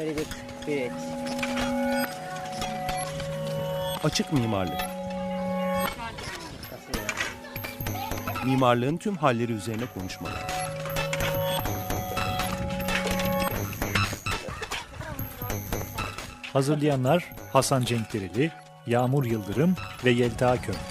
very good spirit. Açık mimarlık. Mimarlığın tüm halleri üzerine konuşmalar. Hazırlayanlar Hasan Cenkdereli, Yağmur Yıldırım ve Yelta Köm.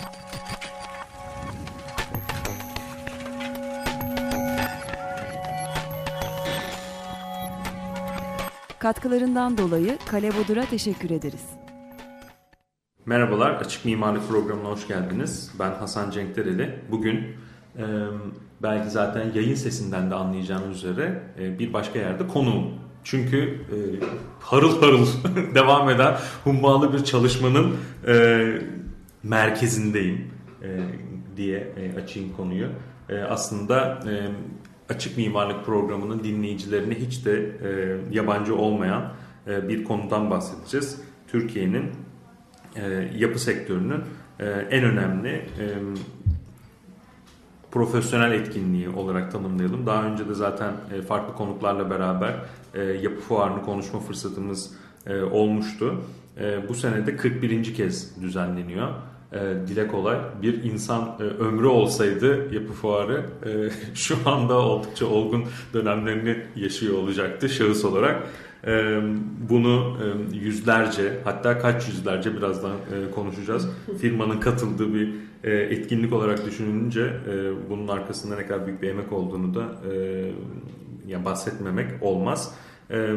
Katkılarından dolayı Kale Bodur'a teşekkür ederiz. Merhabalar, Açık Mimarlık Programı'na hoş geldiniz. Ben Hasan Cenkdereli. Bugün e, belki zaten yayın sesinden de anlayacağınız üzere e, bir başka yerde konuğum. Çünkü e, harıl harıl devam eden hummalı bir çalışmanın e, merkezindeyim e, diye e, açayım konuyu. E, aslında e, Açık Mimarlık Programı'nın dinleyicilerine hiç de e, yabancı olmayan e, bir konudan bahsedeceğiz. Türkiye'nin e, yapı sektörünün e, en önemli e, profesyonel etkinliği olarak tanımlayalım. Daha önce de zaten e, farklı konuklarla beraber e, yapı fuarını konuşma fırsatımız e, olmuştu. E, bu sene de 41. kez düzenleniyor. E, dile kolay bir insan e, ömrü olsaydı yapı fuarı e, şu anda oldukça olgun dönemlerini yaşıyor olacaktı şahıs olarak. E, bunu e, yüzlerce hatta kaç yüzlerce birazdan e, konuşacağız. Firmanın katıldığı bir e, etkinlik olarak düşününce e, bunun arkasında ne kadar büyük bir emek olduğunu da e, yani bahsetmemek olmaz. E,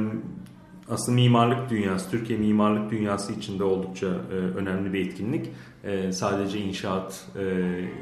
aslında mimarlık dünyası, Türkiye mimarlık dünyası içinde oldukça e, önemli bir etkinlik. E, sadece inşaat, e,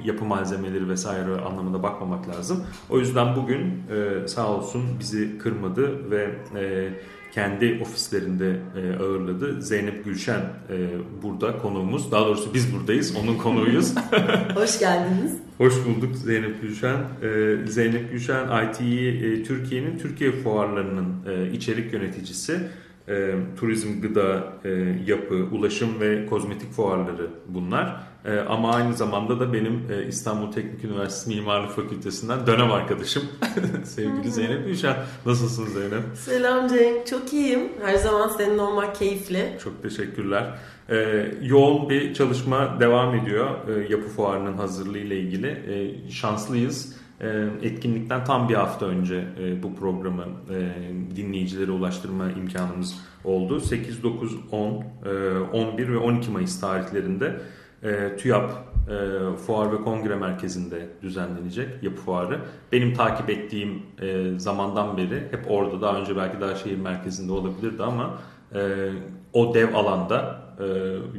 yapı malzemeleri vesaire anlamında bakmamak lazım. O yüzden bugün e, sağ olsun bizi kırmadı ve e, kendi ofislerinde e, ağırladı. Zeynep Gülşen e, burada konuğumuz. Daha doğrusu biz buradayız, onun konuğuyuz. Hoş geldiniz. Hoş bulduk Zeynep Gülşen. E, Zeynep Gülşen IT'yi e, Türkiye'nin Türkiye fuarlarının e, içerik yöneticisi. E, turizm, gıda, e, yapı, ulaşım ve kozmetik fuarları bunlar. E, ama aynı zamanda da benim e, İstanbul Teknik Üniversitesi Mimarlık Fakültesinden dönem arkadaşım sevgili Zeynep Gülşen. Nasılsın Zeynep? Selam Cenk, çok iyiyim. Her zaman senin olmak keyifli. Çok teşekkürler. Ee, yoğun bir çalışma devam ediyor e, yapı fuarının hazırlığı ile ilgili. E, şanslıyız. E, etkinlikten tam bir hafta önce e, bu programı e, dinleyicilere ulaştırma imkanımız oldu. 8, 9, 10, e, 11 ve 12 Mayıs tarihlerinde e, TÜYAP Fuar ve Kongre Merkezi'nde düzenlenecek yapı fuarı. Benim takip ettiğim zamandan beri hep orada daha önce belki daha şehir merkezinde olabilirdi ama o dev alanda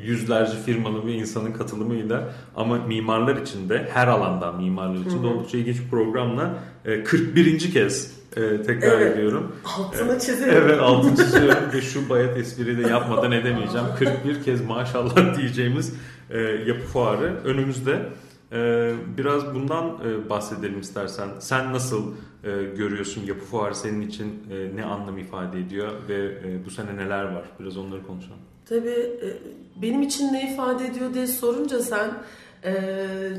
yüzlerce firmanın ve insanın katılımıyla ama mimarlar için de her alanda mimarlar için de oldukça ilginç bir programla e, 41. kez e, tekrar Evet. ediyorum. Altını çiziyorum. Evet altını çiziyorum ve şu bayat espriyi de yapmadan edemeyeceğim. 41 kez maşallah diyeceğimiz e, yapı fuarı önümüzde. E, biraz bundan e, bahsedelim istersen. Sen nasıl e, görüyorsun yapı fuarı senin için e, ne anlam ifade ediyor ve e, bu sene neler var? Biraz onları konuşalım. Tabii e, benim için ne ifade ediyor diye sorunca sen e,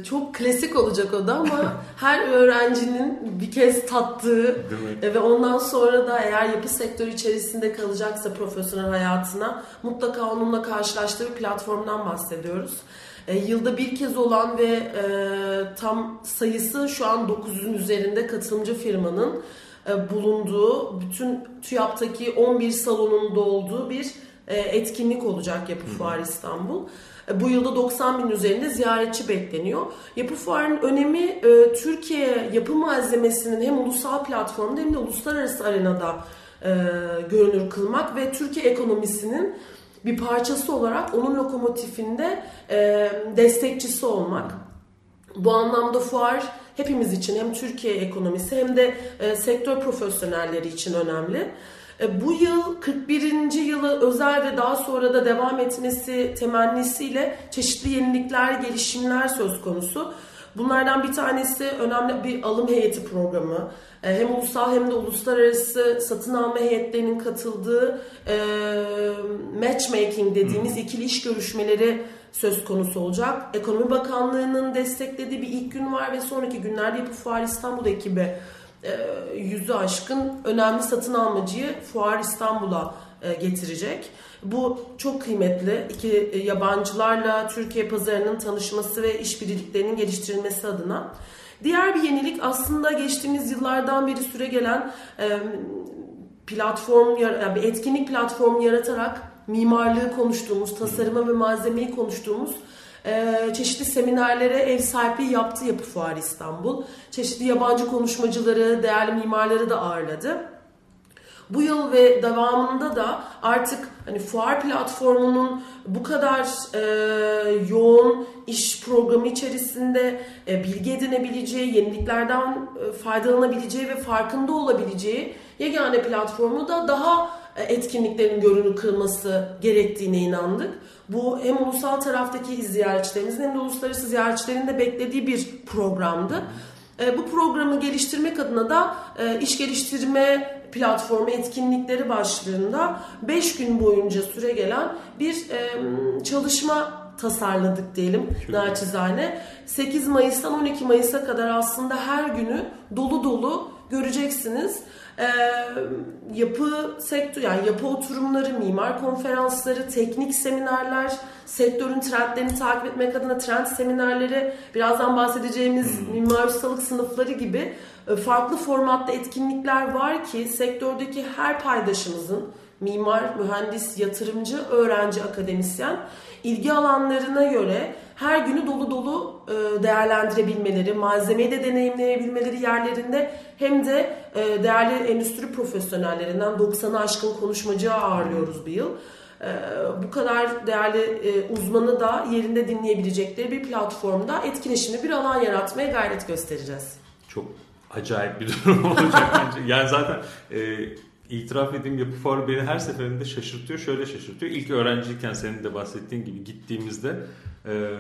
çok klasik olacak o da ama her öğrencinin bir kez tattığı ve ondan sonra da eğer yapı sektörü içerisinde kalacaksa profesyonel hayatına mutlaka onunla karşılaştığı bir platformdan bahsediyoruz. E, yılda bir kez olan ve e, tam sayısı şu an 900'ün üzerinde katılımcı firmanın e, bulunduğu, bütün TÜYAP'taki 11 salonun olduğu bir etkinlik olacak Yapı Fuarı İstanbul. E, Bu yılda 90 bin üzerinde ziyaretçi bekleniyor. Yapı Fuarı'nın önemi e, Türkiye yapı malzemesinin hem ulusal platformda hem de uluslararası arenada e, görünür kılmak ve Türkiye ekonomisinin bir parçası olarak onun lokomotifinde e, destekçisi olmak. Bu anlamda fuar hepimiz için hem Türkiye ekonomisi hem de e, sektör profesyonelleri için önemli. E, bu yıl 41. yılı özel ve daha sonra da devam etmesi temennisiyle çeşitli yenilikler, gelişimler söz konusu. Bunlardan bir tanesi önemli bir alım heyeti programı. E, Hem ulusal hem de uluslararası satın alma heyetlerinin katıldığı e, matchmaking dediğimiz ikili iş görüşmeleri söz konusu olacak. Ekonomi Bakanlığı'nın desteklediği bir ilk gün var ve sonraki günlerde Yapı Fuar İstanbul ekibi yüzü aşkın önemli satın almacıyı Fuar İstanbul'a e, getirecek. Bu çok kıymetli. İki e, yabancılarla Türkiye pazarının tanışması ve işbirliklerinin geliştirilmesi adına. Diğer bir yenilik aslında geçtiğimiz yıllardan beri süre gelen e, platform, bir etkinlik platformu yaratarak mimarlığı konuştuğumuz, tasarımı ve malzemeyi konuştuğumuz e, çeşitli seminerlere ev sahipliği yaptı Yapı Fuarı İstanbul. Çeşitli yabancı konuşmacıları, değerli mimarları da ağırladı. Bu yıl ve devamında da artık hani fuar platformunun bu kadar e, yoğun iş programı içerisinde e, bilgi edinebileceği, yeniliklerden e, faydalanabileceği ve farkında olabileceği yegane platformu da daha etkinliklerin görünür kılması gerektiğine inandık. Bu hem ulusal taraftaki ziyaretçilerimizin hem de uluslararası ziyaretçilerin de beklediği bir programdı. E, bu programı geliştirmek adına da e, iş geliştirme platformu etkinlikleri başlığında 5 gün boyunca süre gelen bir çalışma tasarladık diyelim naçizane. 8 Mayıs'tan 12 Mayıs'a kadar aslında her günü dolu dolu göreceksiniz. E, yapı sektör yani yapı oturumları, mimar konferansları, teknik seminerler, sektörün trendlerini takip etmek adına trend seminerleri, birazdan bahsedeceğimiz mimar ustalık sınıfları gibi e, farklı formatta etkinlikler var ki sektördeki her paydaşımızın mimar, mühendis, yatırımcı, öğrenci, akademisyen ilgi alanlarına göre her günü dolu dolu e, değerlendirebilmeleri, malzemeyi de deneyimleyebilmeleri yerlerinde hem de e, değerli endüstri profesyonellerinden 90'ı aşkın konuşmacı ağırlıyoruz bir yıl. E, bu kadar değerli uzmanı da yerinde dinleyebilecekleri bir platformda etkileşimli bir alan yaratmaya gayret göstereceğiz. Çok acayip bir durum olacak bence. Yani zaten itiraf edeyim yapı fuarı beni her seferinde şaşırtıyor. Şöyle şaşırtıyor. İlk öğrenciyken senin de bahsettiğin gibi gittiğimizde e,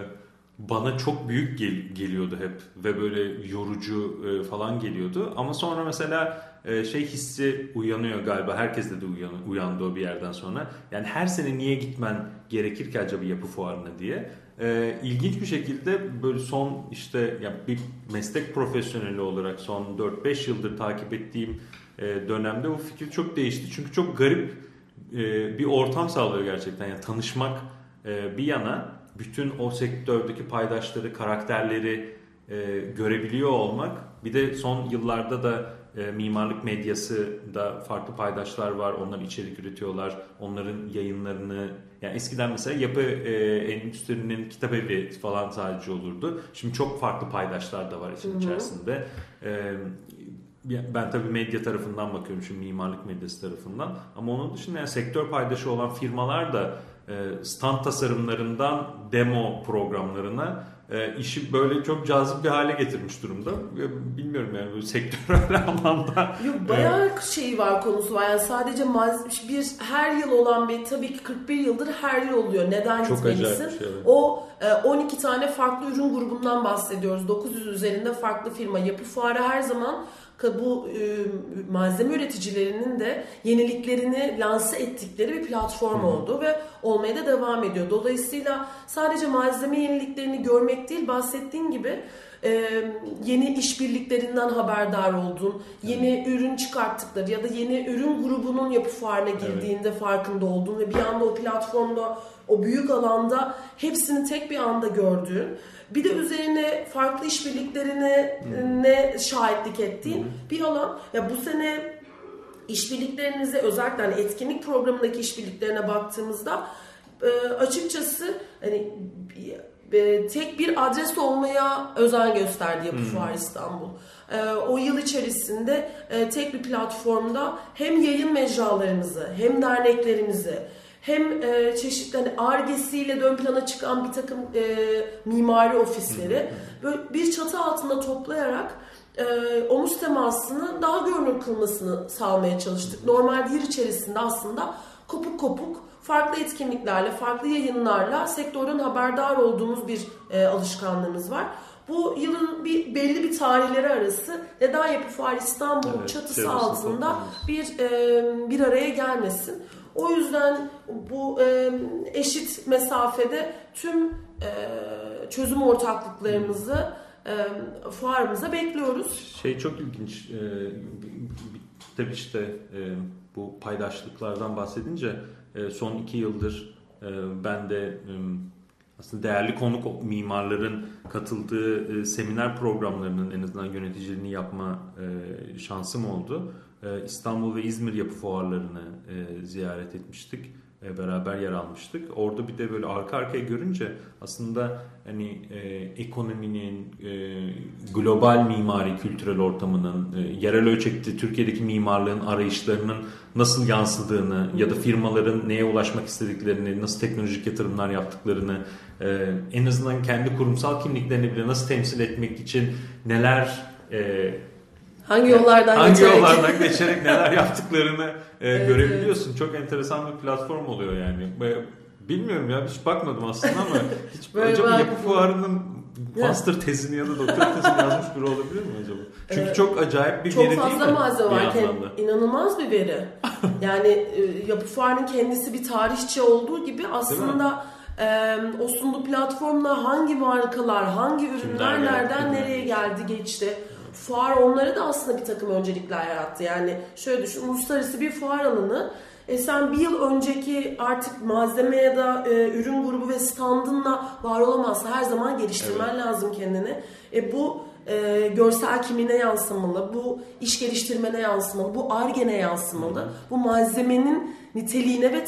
bana çok büyük gel, geliyordu hep ve böyle yorucu e, falan geliyordu. Ama sonra mesela e, şey hissi uyanıyor galiba. Herkeste de uyan, uyandı o bir yerden sonra. Yani her sene niye gitmen gerekir ki acaba yapı fuarına diye. E, ilginç bir şekilde böyle son işte ya bir meslek profesyoneli olarak son 4-5 yıldır takip ettiğim e, dönemde bu fikir çok değişti. Çünkü çok garip e, bir ortam sağlıyor gerçekten. Yani tanışmak e, bir yana bütün o sektördeki paydaşları, karakterleri e, görebiliyor olmak. Bir de son yıllarda da e, mimarlık medyası da farklı paydaşlar var. Onlar içerik üretiyorlar. Onların yayınlarını yani eskiden mesela yapı e, endüstrinin kitap evi falan sadece olurdu. Şimdi çok farklı paydaşlar da var işin içerisinde. E, ben tabii medya tarafından bakıyorum şimdi mimarlık medyası tarafından. Ama onun dışında yani sektör paydaşı olan firmalar da e, stand tasarımlarından demo programlarına e, işi böyle çok cazip bir hale getirmiş durumda. Bilmiyorum yani böyle sektörel anlamda. Yok bayağı evet. şey var konusu var. Yani sadece bir her yıl olan bir tabii ki 41 yıldır her yıl oluyor. Neden çok gitmelisin? Şey, evet. O 12 e, tane farklı ürün grubundan bahsediyoruz. 900 üzerinde farklı firma. Yapı fuarı her zaman bu e, malzeme üreticilerinin de yeniliklerini lanse ettikleri bir platform Hı. oldu ve olmaya da devam ediyor. Dolayısıyla sadece malzeme yeniliklerini görmek değil bahsettiğin gibi e, yeni işbirliklerinden haberdar oldun, yeni evet. ürün çıkarttıkları ya da yeni ürün grubunun yapı fuarına girdiğinde evet. farkında oldun ve bir anda o platformda o büyük alanda hepsini tek bir anda gördüğün bir de üzerine farklı işbirliklerine hmm. ne şahitlik ettiğin hmm. bir alan. Ya bu sene işbirliklerinize özellikle hani etkinlik programındaki işbirliklerine baktığımızda e, açıkçası hani e, tek bir adres olmaya özen gösterdi Yapı hmm. Fuar İstanbul. E, o yıl içerisinde tek bir platformda hem yayın mecralarımızı hem derneklerimizi hem e, çeşitli hani argesiyle ön plana çıkan bir takım e, mimari ofisleri böyle bir çatı altında toplayarak e, omuz temasını daha görünür kılmasını sağlamaya çalıştık. Normal yer içerisinde aslında kopuk kopuk farklı etkinliklerle, farklı yayınlarla sektörden haberdar olduğumuz bir e, alışkanlığımız var. Bu yılın bir belli bir tarihleri arası neden Yapı Fuar İstanbul evet, çatısı altında bir e, bir araya gelmesin. O yüzden bu e, eşit mesafede tüm e, çözüm ortaklıklarımızı e, fuarımıza bekliyoruz. Şey çok ilginç. E, tabii işte e, bu paydaşlıklardan bahsedince e, son iki yıldır e, ben de e, aslında değerli konuk mimarların katıldığı e, seminer programlarının en azından yöneticiliğini yapma e, şansım oldu. E, İstanbul ve İzmir yapı fuarlarını e, ziyaret etmiştik. Beraber yer almıştık. Orada bir de böyle arka arkaya görünce aslında hani e, ekonominin, e, global mimari kültürel ortamının, e, yerel ölçekte Türkiye'deki mimarlığın arayışlarının nasıl yansıdığını ya da firmaların neye ulaşmak istediklerini, nasıl teknolojik yatırımlar yaptıklarını, e, en azından kendi kurumsal kimliklerini bile nasıl temsil etmek için neler e, Hangi yollardan hangi geçerek? yollardan geçerek neler yaptıklarını e, Evet, görebiliyorsun. Çok enteresan bir platform oluyor yani. Bilmiyorum ya hiç bakmadım aslında ama hiç Böyle acaba yapı fuarının master tezini ya da doktora tezini yazmış biri olabilir mi acaba? Çünkü Evet. çok acayip bir Çok veri değil fazla mi? malzeme Bir var. anlamda. Kend- İnanılmaz bir veri. yani e, yapı fuarının kendisi bir tarihçi olduğu gibi aslında e, o sunduğu platformla hangi markalar, hangi ürünler Kimler geldi, nereden kimler nereye geldi geçti. Fuar onlara da aslında bir takım öncelikler yarattı. Yani şöyle düşün, uluslararası bir fuar alanı. E sen bir yıl önceki artık malzeme ya da e, ürün grubu ve standınla var olamazsın. Her zaman geliştirmen lazım kendini. E bu e, görsel kimliğine yansımalı, bu iş geliştirmene yansımalı, bu argene yansımalı, bu malzemenin niteliğine ve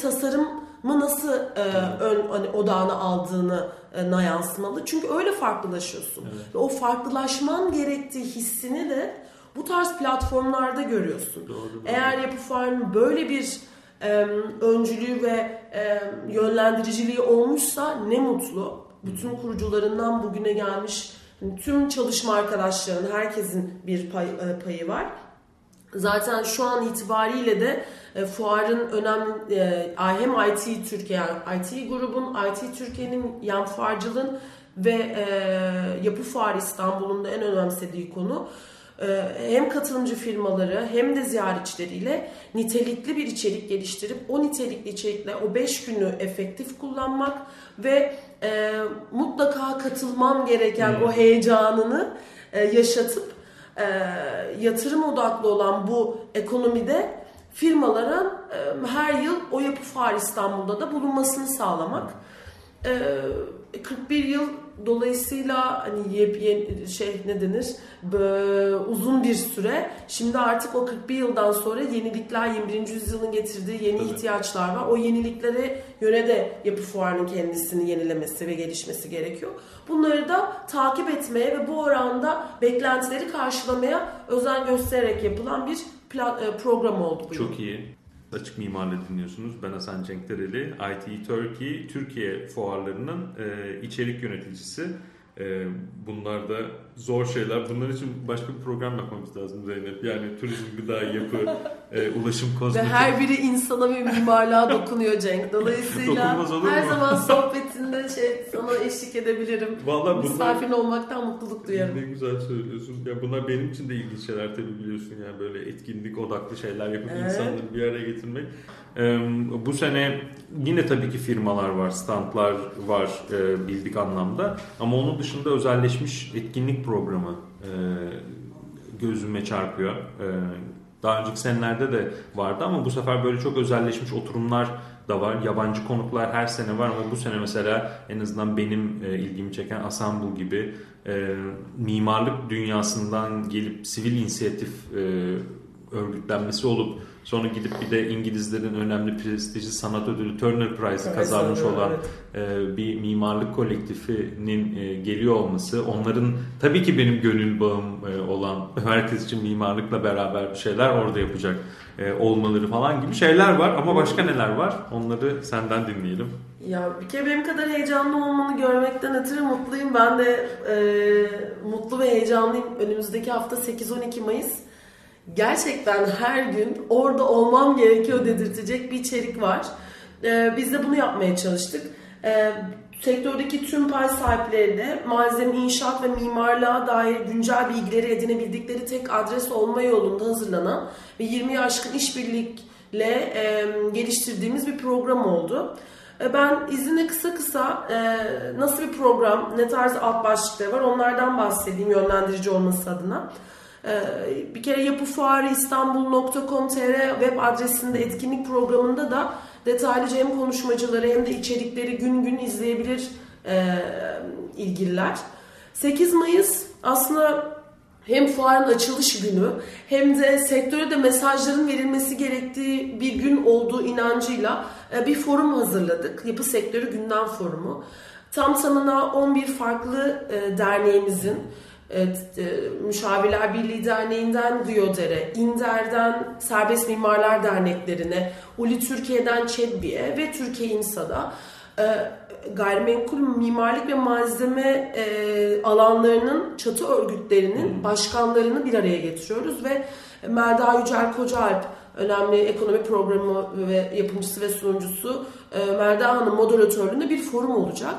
tasarımı nasıl e, ön hani odağına aldığını e, na yansımalı. Çünkü öyle farklılaşıyorsun. Ve o farklılaşman gerektiği hissini de bu tarz platformlarda görüyorsun. Doğru, doğru. Eğer yapı fuarının böyle bir e, öncülüğü ve e, yönlendiriciliği olmuşsa ne mutlu. Bütün kurucularından bugüne gelmiş hani tüm çalışma arkadaşlarının herkesin bir pay, e, payı var. Zaten şu an itibariyle de e, fuarın önemli e, hem IT Türkiye yani IT grubun, IT Türkiye'nin yan fuarcılığın ve e, yapı fuarı İstanbul'un da en önemsediği konu e, hem katılımcı firmaları hem de ziyaretçileriyle nitelikli bir içerik geliştirip o nitelikli içerikle o 5 günü efektif kullanmak ve e, mutlaka katılmam gereken o heyecanını e, yaşatıp e, yatırım odaklı olan bu ekonomide firmalara e, her yıl o yapı fuarı İstanbul'da da bulunmasını sağlamak. E, 41 yıl dolayısıyla hani yepyeni şey ne denir Bö- uzun bir süre. Şimdi artık o 41 yıldan sonra yenilikler 21. yüzyılın getirdiği yeni Tabii. ihtiyaçlar var. O yeniliklere göre de yapı fuarının kendisini yenilemesi ve gelişmesi gerekiyor. Bunları da takip etmeye ve bu oranda beklentileri karşılamaya özen göstererek yapılan bir pla- e, program oldu bu. Çok iyi. Açık Mimar'la dinliyorsunuz. Ben Hasan Cenkdereli. IT Turkey Türkiye fuarlarının e, içerik yöneticisi. E, bunlar da zor şeyler. Bunlar için başka bir program yapmamız lazım Zeynep. Yani turizm, gıda, yapı, e, ulaşım, Ve kozmetik. her biri insana ve mimarlığa dokunuyor Cenk. Dolayısıyla her mu? zaman sohbetinde şey sana eşlik edebilirim. Vallahi bunlar... Misafirin olmaktan mutluluk duyarım. Ne güzel söylüyorsun. Ya bunlar benim için de ilginç şeyler tabii biliyorsun yani böyle etkinlik odaklı şeyler yapıp Evet. insanları bir araya getirmek. Ee, bu sene yine tabii ki firmalar var, standlar var e, bildik anlamda. Ama onun dışında özelleşmiş etkinlik programı e, gözüme çarpıyor. E, daha önceki senelerde de vardı ama bu sefer böyle çok özelleşmiş oturumlar da var. Yabancı konuklar her sene var ama bu sene mesela en azından benim e, ilgimi çeken Assemble gibi e, mimarlık dünyasından gelip sivil inisiyatif e, örgütlenmesi olup sonra gidip bir de İngilizlerin önemli prestijli sanat ödülü Turner Prize'ı kazanmış olan evet. e, bir mimarlık kolektifinin e, geliyor olması, onların tabii ki benim gönül bağım e, olan herkes için mimarlıkla beraber bir şeyler orada yapacak e, olmaları falan gibi şeyler var ama başka neler var? Onları senden dinleyelim. Ya bir kere benim kadar heyecanlı olmanı görmekten ötürü mutluyum. Ben de e, mutlu ve heyecanlıyım. Önümüzdeki hafta 8-12 Mayıs. Gerçekten her gün orada olmam gerekiyor dedirtecek bir içerik var. E, biz de bunu yapmaya çalıştık. E, sektördeki tüm pay sahipleri de malzeme, inşaat ve mimarlığa dair güncel bilgileri edinebildikleri tek adres olma yolunda hazırlanan ve 20 aşkın işbirlikle e, geliştirdiğimiz bir program oldu. E, Ben izine kısa kısa e, nasıl bir program, ne tarz alt başlıkları var onlardan bahsedeyim yönlendirici olması adına. Ee, bir kere Yapı Fuarı İstanbul.com.tr web adresinde etkinlik programında da detaylıca hem konuşmacıları hem de içerikleri gün gün izleyebilir e, ilgililer. 8 Mayıs aslında hem fuarın açılış günü hem de sektöre de mesajların verilmesi gerektiği bir gün olduğu inancıyla e, bir forum hazırladık. Yapı Sektörü Gündem Forumu. Tam tamına 11 farklı e, derneğimizin Evet, e, Müşavirler Birliği Derneği'nden Diyodere, İnder'den Serbest Mimarlar Derneklerine, Uli Türkiye'den ÇEDBİ'ye ve Türkiye İNSA'da e, gayrimenkul mimarlık ve malzeme e, alanlarının çatı örgütlerinin başkanlarını bir araya getiriyoruz ve Melda Yücel Kocaalp önemli ekonomi programı ve yapımcısı ve sunucusu e, Melda Hanım moderatörlüğünde bir forum olacak.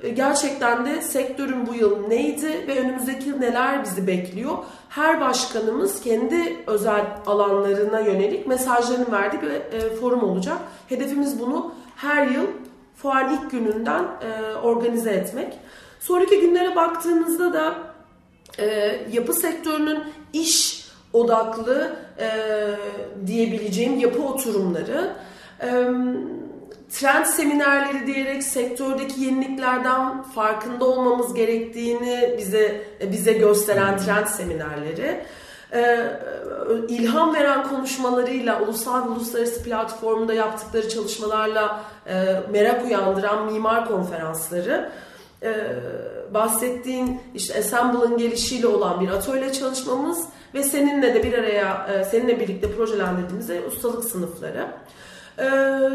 E, gerçekten de sektörün bu yıl neydi ve önümüzdeki yıl neler bizi bekliyor? Her başkanımız kendi özel alanlarına yönelik mesajlarını verdiği bir e, forum olacak. Hedefimiz bunu her yıl fuarın ilk gününden e, organize etmek. Sonraki günlere baktığımızda da yapı sektörünün iş odaklı diyebileceğim yapı oturumları trend seminerleri diyerek sektördeki yeniliklerden farkında olmamız gerektiğini bize bize gösteren trend seminerleri e, ilham veren konuşmalarıyla ulusal ve uluslararası platformunda yaptıkları çalışmalarla e, merak uyandıran mimar konferansları e, bahsettiğin işte Assemble'ın gelişiyle olan bir atölye çalışmamız ve seninle de bir araya seninle birlikte projelendirdiğimiz ustalık sınıfları. E,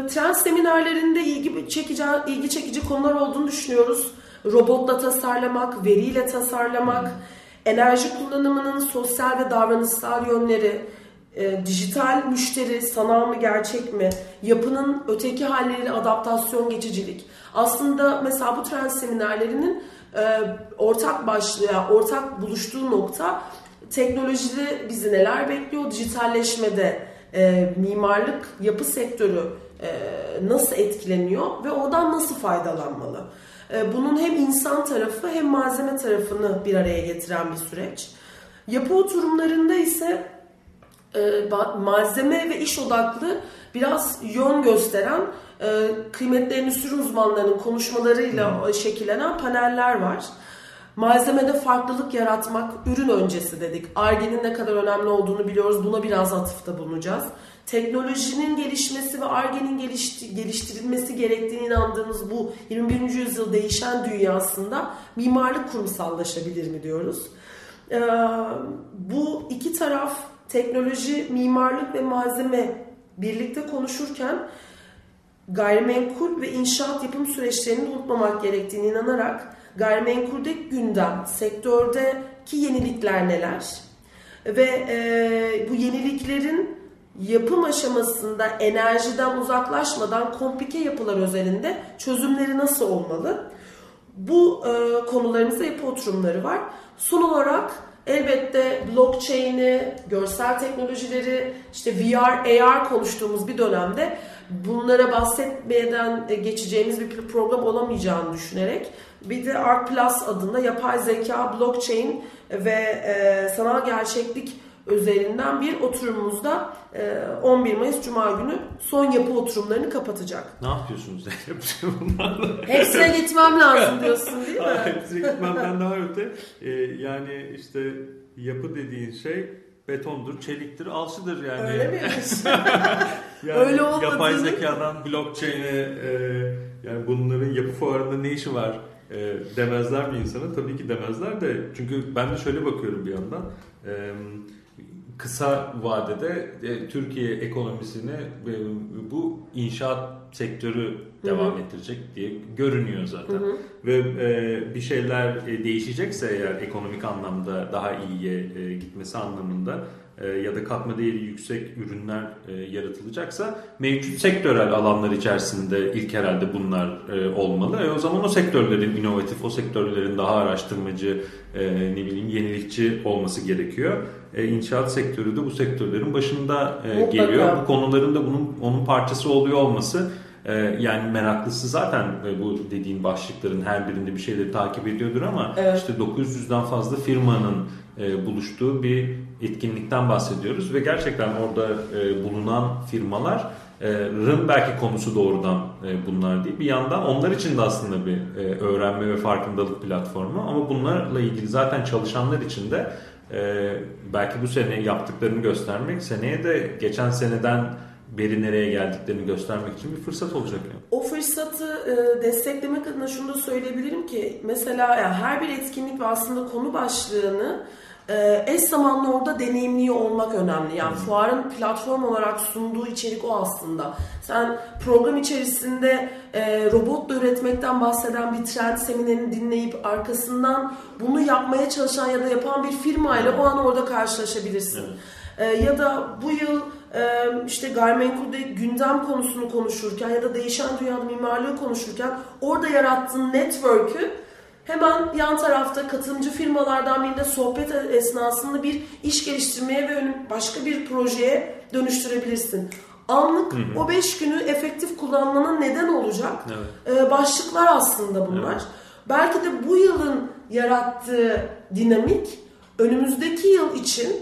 trend seminerlerinde ilgi çekici, ilgi çekici konular olduğunu düşünüyoruz. Robotla tasarlamak, veriyle tasarlamak, enerji kullanımının sosyal ve davranışsal yönleri, e, dijital müşteri sanal mı gerçek mi, yapının öteki halleriyle adaptasyon geçicilik. Aslında mesela bu trend seminerlerinin e, ortak başlığı, ortak buluştuğu nokta teknolojide bizi neler bekliyor, dijitalleşmede e, mimarlık yapı sektörü e, nasıl etkileniyor ve oradan nasıl faydalanmalı? E, bunun hem insan tarafı hem malzeme tarafını bir araya getiren bir süreç. Yapı oturumlarında ise e, malzeme ve iş odaklı biraz yön gösteren e, kıymetli endüstri uzmanlarının konuşmalarıyla şekillenen paneller var. Malzemede farklılık yaratmak, ürün öncesi dedik. Arge'nin ne kadar önemli olduğunu biliyoruz. Buna biraz atıfta bulunacağız. Teknolojinin gelişmesi ve Arge'nin geliştirilmesi gerektiğini inandığımız bu 21. yüzyıl değişen dünyasında mimarlık kurumsallaşabilir mi diyoruz. Ee, bu iki taraf teknoloji, mimarlık ve malzeme birlikte konuşurken gayrimenkul ve inşaat yapım süreçlerini unutmamak gerektiğini inanarak gayrimenkuldeki gündem, sektördeki yenilikler neler ve e, bu yeniliklerin yapım aşamasında enerjiden uzaklaşmadan komplike yapılar özelinde çözümleri nasıl olmalı? Bu e, konularımızda yapı oturumları var. Son olarak elbette blockchain'i, görsel teknolojileri, işte VR, AR konuştuğumuz bir dönemde bunlara bahsetmeden geçeceğimiz bir program olamayacağını düşünerek bir de Arc Plus adında yapay zeka, blockchain ve e, sanal gerçeklik üzerinden bir oturumumuzda 11 Mayıs Cuma günü son yapı oturumlarını kapatacak. Ne yapıyorsunuz? Hepsine gitmem lazım diyorsun değil mi? Hepsine gitmemden daha öte. Ee, yani işte yapı dediğin şey betondur, çeliktir, alçıdır yani. Öyle mi? yani Öyle olmadığını... Yapay zekadan blockchain'e e, yani bunların yapı fuarında ne işi var e, demezler bir insana. Tabii ki demezler de çünkü ben de şöyle bakıyorum bir yandan. E, kısa vadede e, Türkiye ekonomisini e, bu inşaat sektörü devam hı hı. ettirecek diye görünüyor zaten. Hı hı. Ve e, bir şeyler e, değişecekse eğer ekonomik anlamda daha iyiye e, gitmesi anlamında e, ya da katma değeri yüksek ürünler e, yaratılacaksa mevcut sektörel alanlar içerisinde ilk herhalde bunlar e, olmalı. E, o zaman o sektörlerin inovatif, o sektörlerin daha araştırmacı, ne bileyim yenilikçi olması gerekiyor. İnşaat sektörü de bu sektörlerin başında geliyor. Bu konuların da bunun onun parçası oluyor olması E, yani meraklısı zaten e, bu dediğin başlıkların her birinde bir şeyleri takip ediyordur ama Evet. işte 900'den fazla firmanın e, buluştuğu bir etkinlikten bahsediyoruz ve gerçekten orada e, bulunan firmalar Rın belki konusu doğrudan e, bunlar değil. Bir yandan onlar için de aslında bir e, öğrenme ve farkındalık platformu ama bunlarla ilgili zaten çalışanlar için de e, belki bu sene yaptıklarını göstermek, seneye de geçen seneden beri nereye geldiklerini göstermek için bir fırsat olacak. Yani. O fırsatı e, desteklemek adına şunu da söyleyebilirim ki mesela yani her bir etkinlik ve aslında konu başlığını e, eş zamanlı orada deneyimliyor olmak önemli. Yani fuarın platform olarak sunduğu içerik o aslında. Sen program içerisinde e, robotla üretmekten bahseden bir trend seminerini dinleyip arkasından bunu yapmaya çalışan ya da yapan bir firmayla o an orada karşılaşabilirsin. E, ya da bu yıl e, işte gayrimenkulde gündem konusunu konuşurken ya da değişen dünyada mimarlığı konuşurken orada yarattığın network'ü Hemen yan tarafta katılımcı firmalardan birinde sohbet esnasında bir iş geliştirmeye ve başka bir projeye dönüştürebilirsin. Anlık hı hı. o 5 günü efektif kullanmanın neden olacak evet. başlıklar aslında bunlar. Evet. Belki de bu yılın yarattığı dinamik önümüzdeki yıl için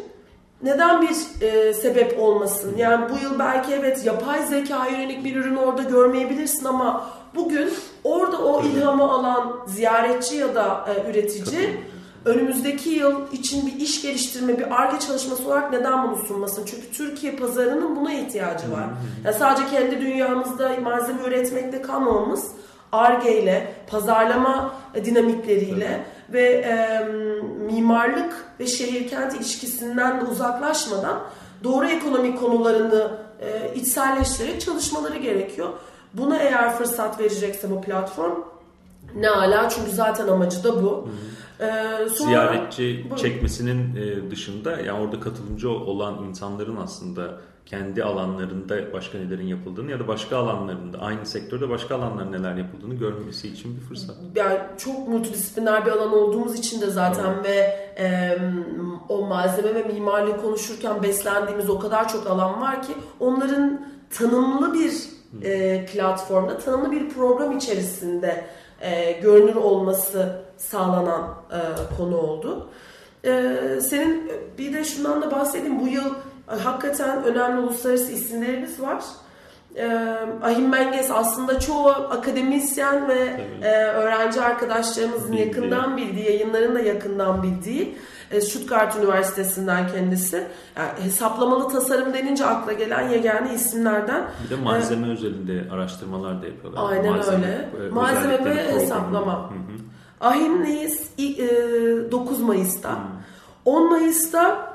neden bir e, sebep olmasın? Yani bu yıl belki evet yapay zeka yönelik bir ürünü orada görmeyebilirsin ama bugün orada o ilhamı alan ziyaretçi ya da e, üretici önümüzdeki yıl için bir iş geliştirme, bir ARGE çalışması olarak neden bunu sunmasın? Çünkü Türkiye pazarının buna ihtiyacı var. Yani sadece kendi dünyamızda malzeme üretmekte kalmamamız ARGE ile, pazarlama dinamikleriyle ve e, mimarlık ve şehir kent ilişkisinden de uzaklaşmadan doğru ekonomik konularını e, içselleştirerek çalışmaları gerekiyor. Buna eğer fırsat verecekse bu platform ne ala çünkü zaten amacı da bu. Ee, sonra, Ziyaretçi bu, çekmesinin e, dışında yani orada katılımcı olan insanların aslında kendi alanlarında başka nelerin yapıldığını ya da başka alanlarında aynı sektörde başka alanlar neler yapıldığını görmesi için bir fırsat. Yani çok multidisipliner bir alan olduğumuz için de zaten evet. ve e, o malzeme ve mimarlığı konuşurken beslendiğimiz o kadar çok alan var ki onların tanımlı bir e, platformda tanımlı bir program içerisinde e, görünür olması sağlanan e, konu oldu. E, senin bir de şundan da bahsedeyim. Bu yıl e, hakikaten önemli uluslararası isimlerimiz var. E, Ahim Menges aslında çoğu akademisyen ve e, öğrenci arkadaşlarımızın Bildi. yakından bildiği, yayınların da yakından bildiği Stuttgart Üniversitesi'nden kendisi. Yani hesaplamalı tasarım denince akla gelen yegane isimlerden. Bir de malzeme ee, özelinde araştırmalar da yapıyorlar. Aynen malzeme, öyle. E, malzeme ve hesaplama. Hı hı. Ahim Neyiz 9 Mayıs'ta. Hı. 10 Mayıs'ta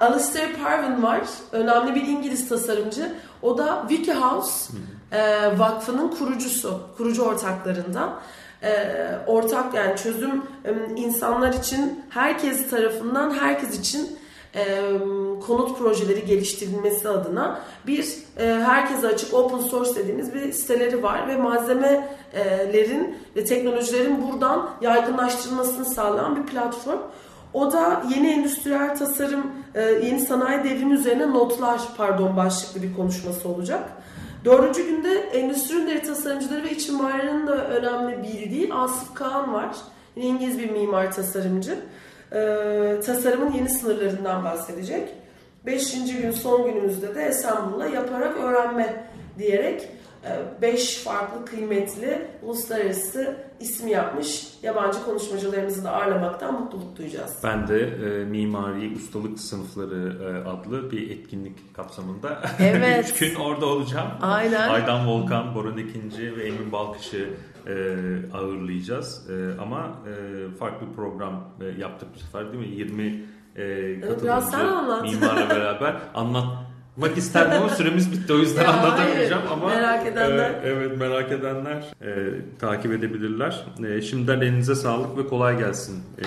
Alistair Parvin var. Önemli bir İngiliz tasarımcı. O da Wikihouse e, Vakfı'nın kurucusu, kurucu ortaklarından e, ortak yani çözüm e, insanlar için herkes tarafından herkes için e, konut projeleri geliştirilmesi adına bir e, herkese açık open source dediğimiz bir siteleri var ve malzemelerin ve teknolojilerin buradan yaygınlaştırılmasını sağlayan bir platform. O da yeni endüstriyel tasarım, e, yeni sanayi devrimi üzerine notlar pardon başlıklı bir konuşması olacak. Dördüncü günde endüstri ürünleri tasarımcıları ve iç mimarların da önemli bildiği Asif Kaan var. İngiliz bir mimar tasarımcı. Ee, tasarımın yeni sınırlarından bahsedecek. Beşinci gün son günümüzde de Esenbul'la yaparak öğrenme diyerek 5 e, farklı kıymetli uluslararası ismi yapmış yabancı konuşmacılarımızı da ağırlamaktan mutluluk duyacağız. Ben de e, Mimari Ustalık Sınıfları e, adlı bir etkinlik kapsamında evet. 3 gün orada olacağım. Aynen. Aydan Volkan, Boran İkinci ve Emin Balkış'ı e, ağırlayacağız. E, ama e, farklı program e, yaptık bu sefer değil mi? 20 e, katılımcı mimarla beraber anlat Bak isterdim ama süremiz bitti o yüzden ya anlatamayacağım hayır, ama merak edenler. E, evet merak edenler e, takip edebilirler. E, şimdiden elinize sağlık ve kolay gelsin e,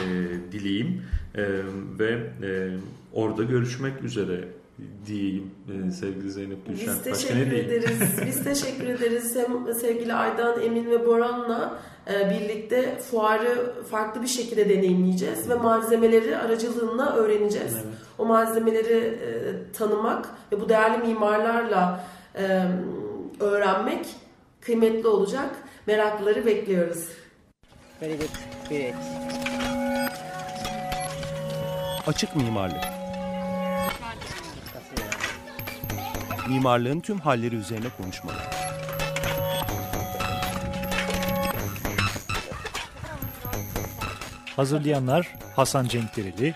dileyim e, ve e, orada görüşmek üzere diyeyim e, sevgili Zeynep Gülşen. Biz teşekkür ederiz. Biz teşekkür ederiz hem sevgili Aydan, Emin ve Boran'la e, birlikte fuarı farklı bir şekilde deneyimleyeceğiz ve malzemeleri aracılığında öğreneceğiz. Evet. O malzemeleri e, tanımak ve bu değerli mimarlarla öğrenmek kıymetli olacak. Meraklıları bekliyoruz. Very good. Great. Açık mimarlık. Mimarlığın tüm halleri üzerine konuşmalar. Hazırlayanlar Hasan Cenkdereli,